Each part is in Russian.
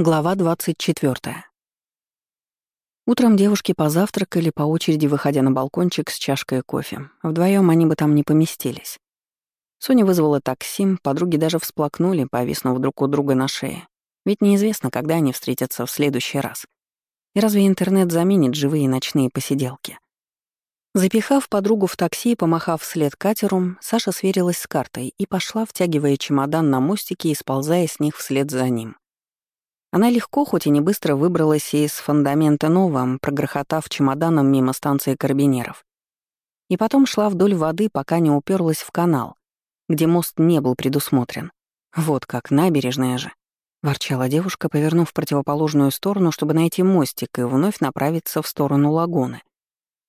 Глава 24. Утром девушки позавтракали, по очереди выходя на балкончик с чашкой кофе. Вдвоем они бы там не поместились. Соня вызвала такси, подруги даже всплакнули, повиснув друг у друга на шее. Ведь неизвестно, когда они встретятся в следующий раз. И разве интернет заменит живые ночные посиделки? Запихав подругу в такси и помахав вслед катеру, Саша сверилась с картой и пошла, втягивая чемодан на мостике и сползая с них вслед за ним. Она легко, хоть и не быстро, выбралась из фундамента новым, прогрохотав чемоданом мимо станции карабинеров. И потом шла вдоль воды, пока не уперлась в канал, где мост не был предусмотрен. Вот как, набережная же. Ворчала девушка, повернув в противоположную сторону, чтобы найти мостик и вновь направиться в сторону лагуны.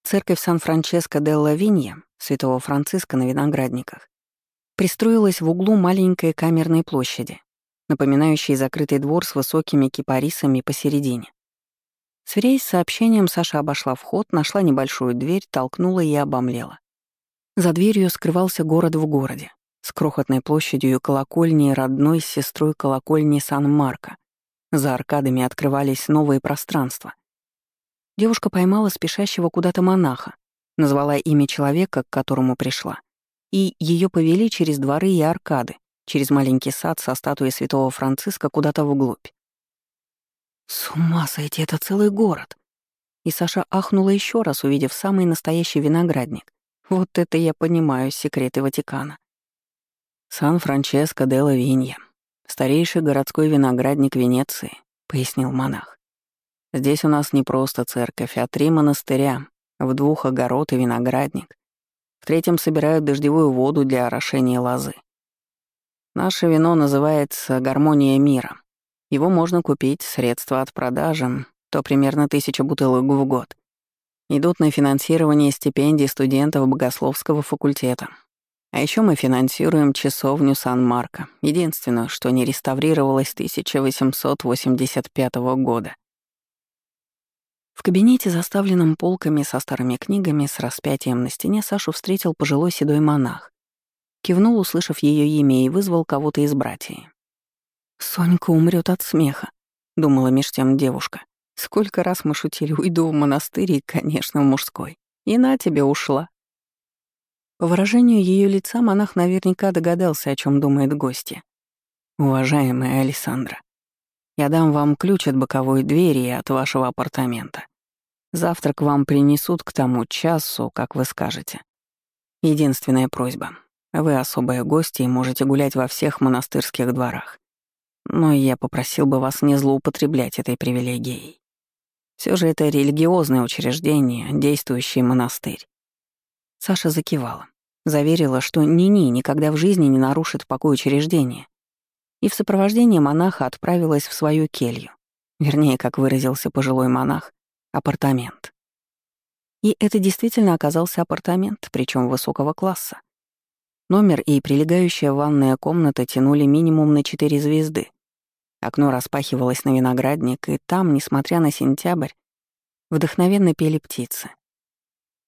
Церковь Сан-Франческо де Лавинья, святого Франциска на виноградниках, пристроилась в углу маленькой камерной площади, напоминающий закрытый двор с высокими кипарисами посередине. Сверяясь с сообщением, Саша обошла вход, нашла небольшую дверь, толкнула и обомлела. За дверью скрывался город в городе, с крохотной площадью и колокольней родной с сестрой колокольни Сан-Марко. За аркадами открывались новые пространства. Девушка поймала спешащего куда-то монаха, назвала имя человека, к которому пришла, и ее повели через дворы и аркады, через маленький сад со статуей святого Франциска куда-то вглубь. «С ума сойти, это целый город!» И Саша ахнула еще раз, увидев самый настоящий виноградник. Вот это я понимаю секреты Ватикана. «Сан-Франческо де Лавинья, старейший городской виноградник Венеции», — пояснил монах. «Здесь у нас не просто церковь, а три монастыря, в двух огород и виноградник. В третьем собирают дождевую воду для орошения лозы. Наше вино называется «Гармония мира». Его можно купить, средства от продажи, то примерно тысяча бутылок в год. Идут на финансирование стипендий студентов богословского факультета. А еще мы финансируем часовню Сан-Марко, единственную, что не реставрировалась с 1885 года. В кабинете, заставленном полками со старыми книгами с распятием на стене, Сашу встретил пожилой седой монах. Кивнул, услышав ее имя, и вызвал кого-то из братьев. «Сонька умрет от смеха», — думала меж тем девушка. «Сколько раз мы шутили, уйду в монастырь и, конечно, в мужской. И на тебе ушла». По выражению ее лица монах наверняка догадался, о чем думает гостья. «Уважаемая Александра, я дам вам ключ от боковой двери и от вашего апартамента. Завтрак вам принесут к тому часу, как вы скажете. Единственная просьба вы особые гости и можете гулять во всех монастырских дворах. Но я попросил бы вас не злоупотреблять этой привилегией. Все же это религиозное учреждение, действующий монастырь. Саша закивала, заверила, что Нини никогда в жизни не нарушит покой учреждения, и в сопровождении монаха отправилась в свою келью, вернее, как выразился пожилой монах, апартамент. И это действительно оказался апартамент, причем высокого класса. Номер и прилегающая ванная комната тянули минимум на четыре звезды. Окно распахивалось на виноградник, и там, несмотря на сентябрь, вдохновенно пели птицы.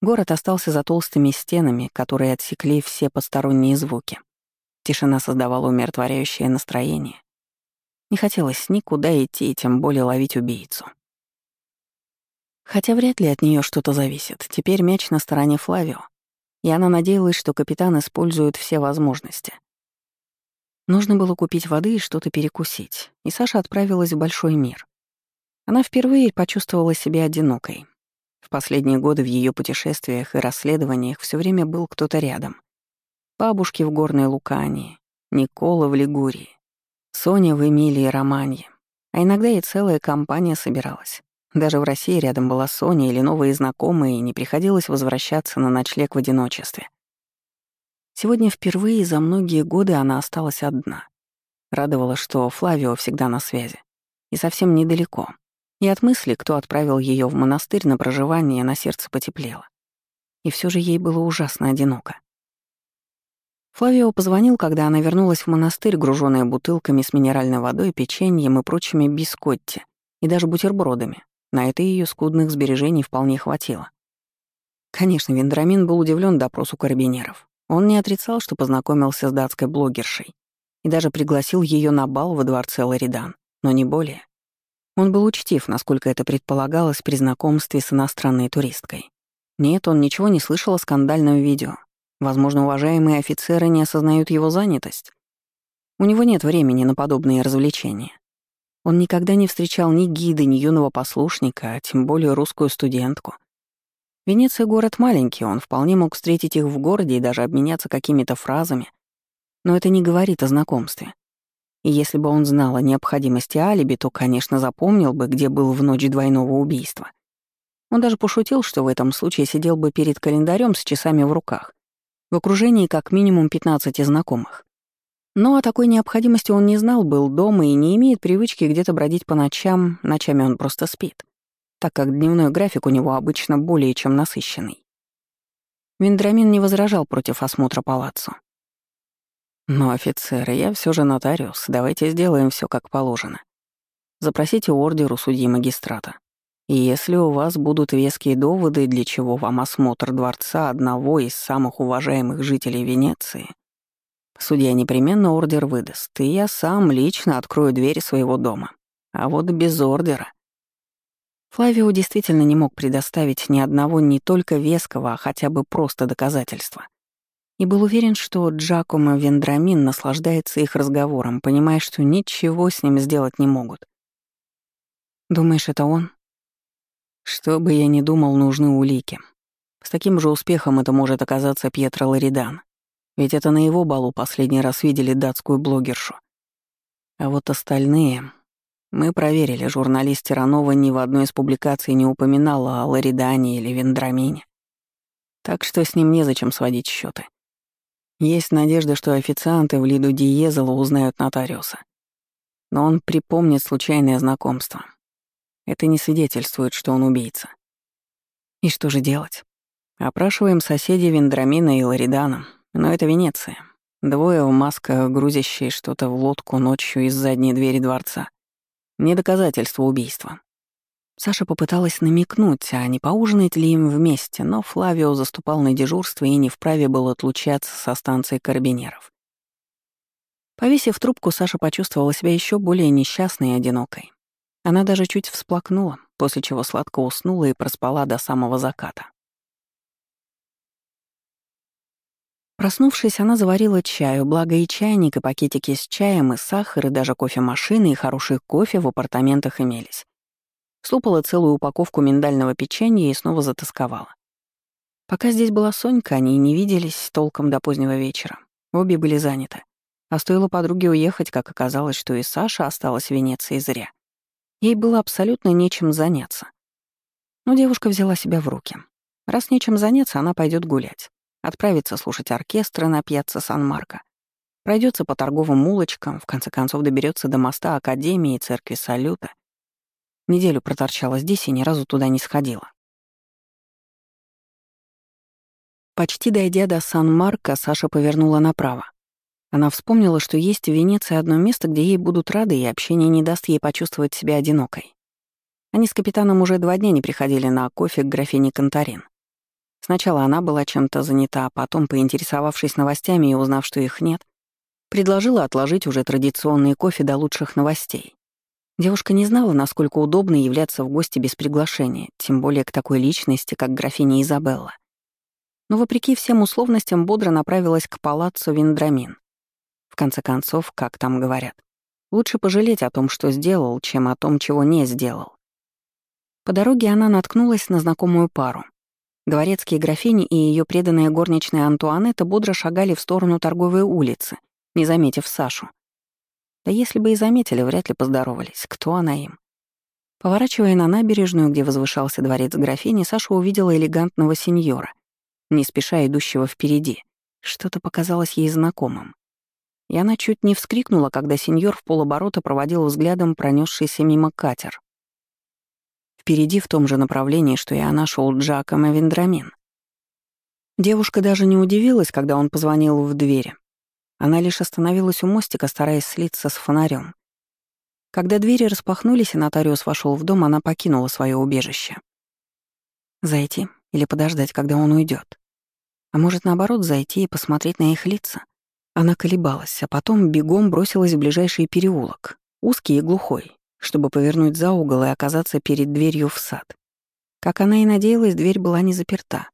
Город остался за толстыми стенами, которые отсекли все посторонние звуки. Тишина создавала умиротворяющее настроение. Не хотелось никуда идти, тем более ловить убийцу. Хотя вряд ли от нее что-то зависит. Теперь мяч на стороне Флавио и она надеялась, что капитан использует все возможности. Нужно было купить воды и что-то перекусить, и Саша отправилась в большой мир. Она впервые почувствовала себя одинокой. В последние годы в ее путешествиях и расследованиях все время был кто-то рядом. Бабушки в Горной Лукании, Никола в Лигурии, Соня в Эмилии Романье, а иногда и целая компания собиралась. Даже в России рядом была Соня или новые знакомые, и не приходилось возвращаться на ночлег в одиночестве. Сегодня впервые за многие годы она осталась одна. Радовало, что Флавио всегда на связи. И совсем недалеко. И от мысли, кто отправил ее в монастырь на проживание, на сердце потеплело. И все же ей было ужасно одиноко. Флавио позвонил, когда она вернулась в монастырь, груженная бутылками с минеральной водой, печеньем и прочими бискотти, и даже бутербродами, на это ее скудных сбережений вполне хватило. Конечно, Вендрамин был удивлен допросу карабинеров. Он не отрицал, что познакомился с датской блогершей и даже пригласил ее на бал во дворце Ларидан, но не более. Он был учтив, насколько это предполагалось при знакомстве с иностранной туристкой. Нет, он ничего не слышал о скандальном видео. Возможно, уважаемые офицеры не осознают его занятость. У него нет времени на подобные развлечения. Он никогда не встречал ни гида, ни юного послушника, а тем более русскую студентку. Венеция — город маленький, он вполне мог встретить их в городе и даже обменяться какими-то фразами. Но это не говорит о знакомстве. И если бы он знал о необходимости алиби, то, конечно, запомнил бы, где был в ночь двойного убийства. Он даже пошутил, что в этом случае сидел бы перед календарем с часами в руках, в окружении как минимум 15 знакомых. Но о такой необходимости он не знал, был дома и не имеет привычки где-то бродить по ночам, ночами он просто спит, так как дневной график у него обычно более чем насыщенный. Вендрамин не возражал против осмотра палаццо. «Но, офицеры, я все же нотариус, давайте сделаем все как положено. Запросите ордер у судьи магистрата. И если у вас будут веские доводы, для чего вам осмотр дворца одного из самых уважаемых жителей Венеции, Судья непременно ордер выдаст, и я сам лично открою двери своего дома. А вот без ордера... Флавио действительно не мог предоставить ни одного не только веского, а хотя бы просто доказательства. И был уверен, что Джакомо Вендрамин наслаждается их разговором, понимая, что ничего с ним сделать не могут. «Думаешь, это он?» «Что бы я ни думал, нужны улики. С таким же успехом это может оказаться Пьетро Лоридан. Ведь это на его балу последний раз видели датскую блогершу. А вот остальные... Мы проверили, журналист Тиранова ни в одной из публикаций не упоминала о Ларидане или Вендрамине. Так что с ним незачем сводить счеты. Есть надежда, что официанты в Лиду Диезела узнают нотариуса. Но он припомнит случайное знакомство. Это не свидетельствует, что он убийца. И что же делать? Опрашиваем соседей Вендрамина и Ларидана, но это Венеция. Двое в масках, грузящие что-то в лодку ночью из задней двери дворца. Не доказательство убийства. Саша попыталась намекнуть, а не поужинать ли им вместе, но Флавио заступал на дежурство и не вправе был отлучаться со станции карабинеров. Повесив трубку, Саша почувствовала себя еще более несчастной и одинокой. Она даже чуть всплакнула, после чего сладко уснула и проспала до самого заката. Проснувшись, она заварила чаю, благо и чайник, и пакетики с чаем, и сахар, и даже кофемашины, и хороший кофе в апартаментах имелись. Слупала целую упаковку миндального печенья и снова затасковала. Пока здесь была Сонька, они не виделись толком до позднего вечера. Обе были заняты. А стоило подруге уехать, как оказалось, что и Саша осталась в Венеции зря. Ей было абсолютно нечем заняться. Но девушка взяла себя в руки. Раз нечем заняться, она пойдет гулять. Отправится слушать оркестры на пьяцца Сан-Марко. Пройдется по торговым улочкам, в конце концов доберется до моста Академии и церкви Салюта. Неделю проторчала здесь и ни разу туда не сходила. Почти дойдя до Сан-Марко, Саша повернула направо. Она вспомнила, что есть в Венеции одно место, где ей будут рады, и общение не даст ей почувствовать себя одинокой. Они с капитаном уже два дня не приходили на кофе к графине Конторин. Сначала она была чем-то занята, а потом, поинтересовавшись новостями и узнав, что их нет, предложила отложить уже традиционный кофе до лучших новостей. Девушка не знала, насколько удобно являться в гости без приглашения, тем более к такой личности, как графиня Изабелла. Но вопреки всем условностям бодро направилась к палаццо Вендрамин. В конце концов, как там говорят, лучше пожалеть о том, что сделал, чем о том, чего не сделал. По дороге она наткнулась на знакомую пару. Дворецкие графини и ее преданная горничная Антуанетта бодро шагали в сторону торговой улицы, не заметив Сашу. Да если бы и заметили, вряд ли поздоровались. Кто она им? Поворачивая на набережную, где возвышался дворец графини, Саша увидела элегантного сеньора, не спеша идущего впереди. Что-то показалось ей знакомым. И она чуть не вскрикнула, когда сеньор в полоборота проводил взглядом пронесшийся мимо катер. Впереди в том же направлении, что и она, шел Джакомо Вендрамин. Девушка даже не удивилась, когда он позвонил в двери. Она лишь остановилась у мостика, стараясь слиться с фонарем. Когда двери распахнулись и нотариус вошел в дом, она покинула свое убежище. Зайти или подождать, когда он уйдет. А может, наоборот, зайти и посмотреть на их лица? Она колебалась, а потом бегом бросилась в ближайший переулок, узкий и глухой, чтобы повернуть за угол и оказаться перед дверью в сад. Как она и надеялась, дверь была не заперта.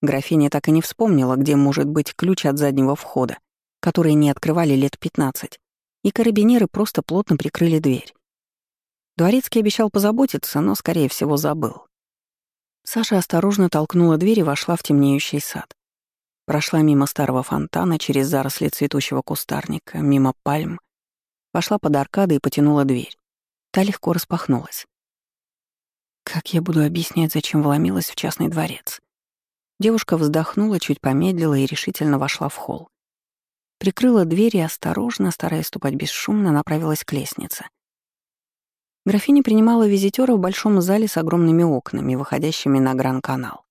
Графиня так и не вспомнила, где может быть ключ от заднего входа, который не открывали лет 15, и карабинеры просто плотно прикрыли дверь. Дворецкий обещал позаботиться, но, скорее всего, забыл. Саша осторожно толкнула дверь и вошла в темнеющий сад. Прошла мимо старого фонтана, через заросли цветущего кустарника, мимо пальм. Пошла под аркадой и потянула дверь. Та легко распахнулась. Как я буду объяснять, зачем вломилась в частный дворец? Девушка вздохнула, чуть помедлила и решительно вошла в холл. Прикрыла дверь и осторожно, стараясь ступать бесшумно, направилась к лестнице. Графиня принимала визитера в большом зале с огромными окнами, выходящими на Гран-канал.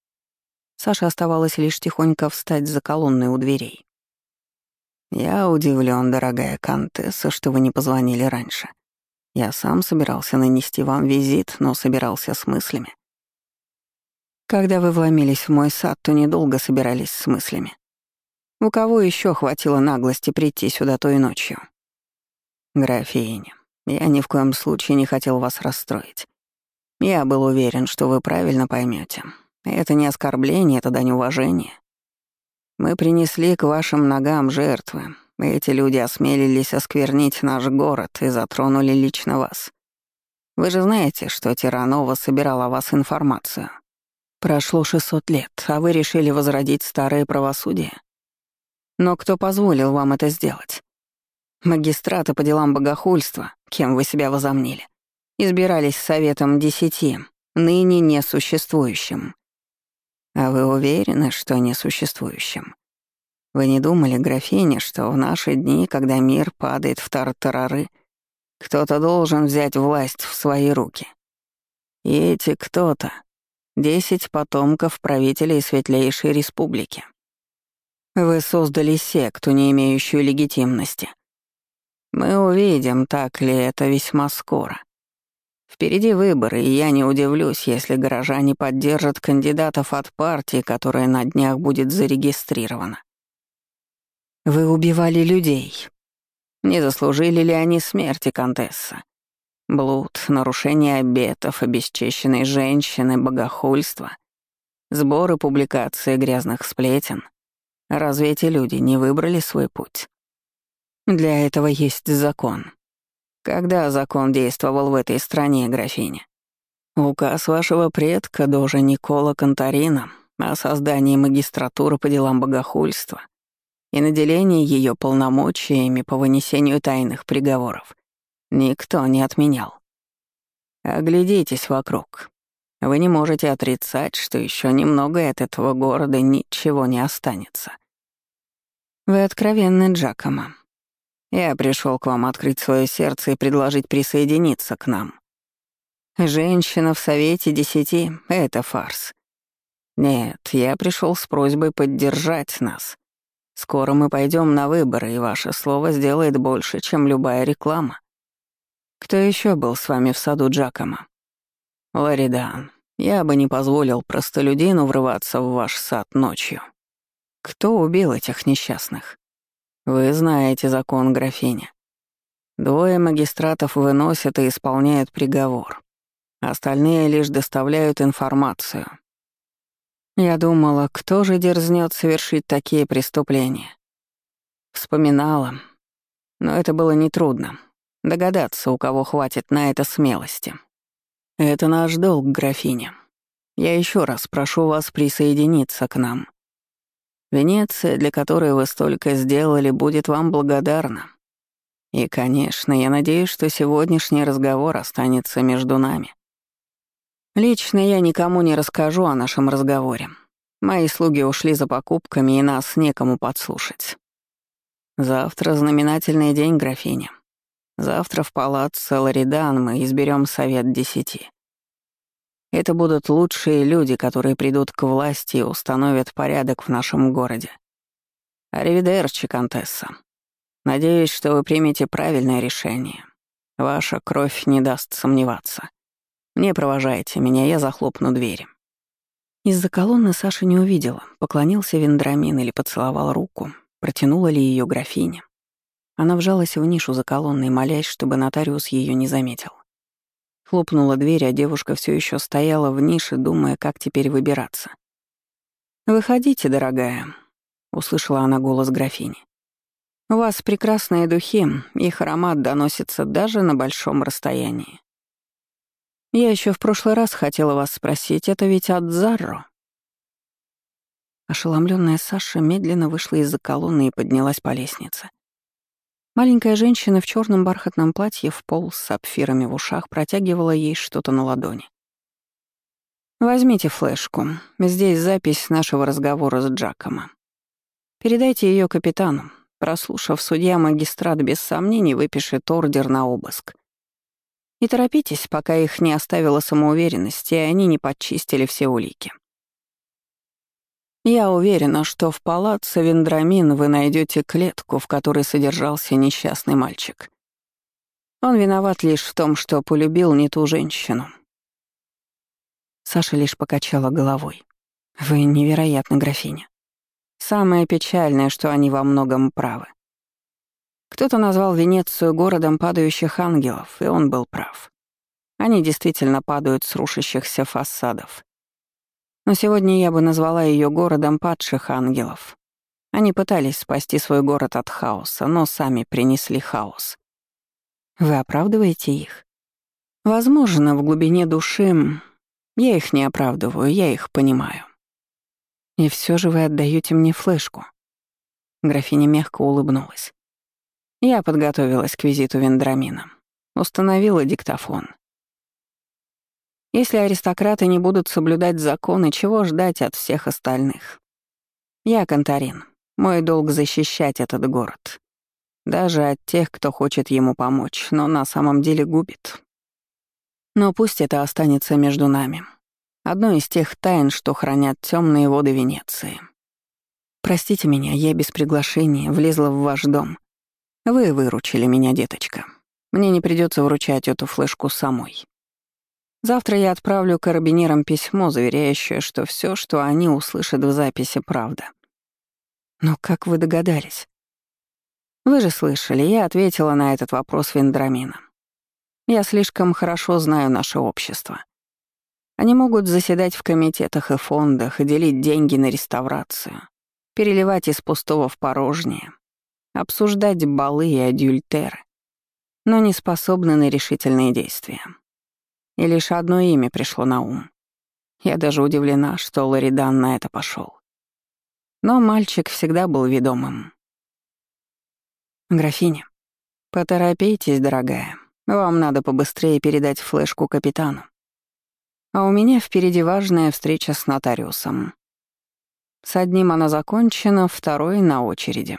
Саше оставалось лишь тихонько встать за колонной у дверей. «Я удивлен, дорогая Кантесса, что вы не позвонили раньше. Я сам собирался нанести вам визит, но собирался с мыслями. Когда вы вломились в мой сад, то недолго собирались с мыслями. У кого еще хватило наглости прийти сюда той ночью? Графиня, я ни в коем случае не хотел вас расстроить. Я был уверен, что вы правильно поймете. Это не оскорбление, это дань уважения. Мы принесли к вашим ногам жертвы. Эти люди осмелились осквернить наш город и затронули лично вас. Вы же знаете, что Тиранова собирала вас информацию. Прошло 600 лет, а вы решили возродить старое правосудие? Но кто позволил вам это сделать? Магистраты по делам богохульства, кем вы себя возомнили, избирались советом десяти, ныне несуществующим. А вы уверены, что несуществующим? Вы не думали, графиня, что в наши дни, когда мир падает в тартарары, кто-то должен взять власть в свои руки? И эти кто-то — десять потомков правителей Светлейшей Республики. Вы создали секту, не имеющую легитимности. Мы увидим, так ли это весьма скоро. Впереди выборы, и я не удивлюсь, если горожане поддержат кандидатов от партии, которая на днях будет зарегистрирована. Вы убивали людей. Не заслужили ли они смерти, Контесса? Блуд, нарушение обетов, обесчещенной женщины, богохульство, сборы публикации грязных сплетен. Разве эти люди не выбрали свой путь? Для этого есть закон. Когда закон действовал в этой стране, графиня? Указ вашего предка, дожа Никола Конторина, о создании магистратуры по делам богохульства и наделении ее полномочиями по вынесению тайных приговоров никто не отменял. Оглядитесь вокруг. Вы не можете отрицать, что еще немного от этого города ничего не останется. Вы откровенны, Джакомо. Я пришел к вам открыть свое сердце и предложить присоединиться к нам. Женщина в Совете Десяти — это фарс. Нет, я пришел с просьбой поддержать нас. Скоро мы пойдем на выборы, и ваше слово сделает больше, чем любая реклама. Кто еще был с вами в саду Джакома? Ларидан, я бы не позволил простолюдину врываться в ваш сад ночью. Кто убил этих несчастных? Вы знаете закон, графиня. Двое магистратов выносят и исполняют приговор. Остальные лишь доставляют информацию. Я думала, кто же дерзнет совершить такие преступления. Вспоминала. Но это было нетрудно. Догадаться, у кого хватит на это смелости. Это наш долг, графиня. Я еще раз прошу вас присоединиться к нам. Венеция, для которой вы столько сделали, будет вам благодарна. И, конечно, я надеюсь, что сегодняшний разговор останется между нами. Лично я никому не расскажу о нашем разговоре. Мои слуги ушли за покупками, и нас некому подслушать. Завтра знаменательный день, графиня. Завтра в палаццо Ларидан мы изберем совет десяти. Это будут лучшие люди, которые придут к власти и установят порядок в нашем городе. Аривидерчи, Контесса. Надеюсь, что вы примете правильное решение. Ваша кровь не даст сомневаться. Не провожайте меня, я захлопну двери». Из-за колонны Саша не увидела, поклонился Вендрамин или поцеловал руку, протянула ли ее графиня. Она вжалась в нишу за колонной, молясь, чтобы нотариус ее не заметил. Хлопнула дверь, а девушка все еще стояла в нише, думая, как теперь выбираться. «Выходите, дорогая», — услышала она голос графини. «У вас прекрасные духи, их аромат доносится даже на большом расстоянии. Я еще в прошлый раз хотела вас спросить, это ведь от Зарро?» Ошеломленная Саша медленно вышла из-за колонны и поднялась по лестнице. Маленькая женщина в черном бархатном платье в пол с сапфирами в ушах протягивала ей что-то на ладони. «Возьмите флешку. Здесь запись нашего разговора с Джакомо. Передайте ее капитану. Прослушав, судья-магистрат без сомнений выпишет ордер на обыск. И торопитесь, пока их не оставила самоуверенность, и они не подчистили все улики. Я уверена, что в палаце Вендрамин вы найдете клетку, в которой содержался несчастный мальчик. Он виноват лишь в том, что полюбил не ту женщину. Саша лишь покачала головой. Вы невероятны, графиня. Самое печальное, что они во многом правы. Кто-то назвал Венецию городом падающих ангелов, и он был прав. Они действительно падают с рушащихся фасадов. Но сегодня я бы назвала ее городом падших ангелов. Они пытались спасти свой город от хаоса, но сами принесли хаос. Вы оправдываете их? Возможно, в глубине души я их не оправдываю, я их понимаю. И все же вы отдаете мне флешку. Графиня мягко улыбнулась. Я подготовилась к визиту Вендрамина. Установила диктофон. Если аристократы не будут соблюдать законы, чего ждать от всех остальных? Я Контарин. Мой долг защищать этот город. Даже от тех, кто хочет ему помочь, но на самом деле губит. Но пусть это останется между нами. Одно из тех тайн, что хранят темные воды Венеции. Простите меня, я без приглашения влезла в ваш дом. Вы выручили меня, деточка. Мне не придется вручать эту флешку самой. Завтра я отправлю карабинерам письмо, заверяющее, что все, что они услышат в записи, правда. Но как вы догадались? Вы же слышали, я ответила на этот вопрос Вендрамина. Я слишком хорошо знаю наше общество. Они могут заседать в комитетах и фондах, делить деньги на реставрацию, переливать из пустого в порожнее, обсуждать балы и адюльтеры, но не способны на решительные действия. И лишь одно имя пришло на ум. Я даже удивлена, что Лоридан на это пошел. Но мальчик всегда был ведомым. «Графиня, поторопитесь, дорогая. Вам надо побыстрее передать флешку капитану. А у меня впереди важная встреча с нотариусом. С одним она закончена, второй — на очереди.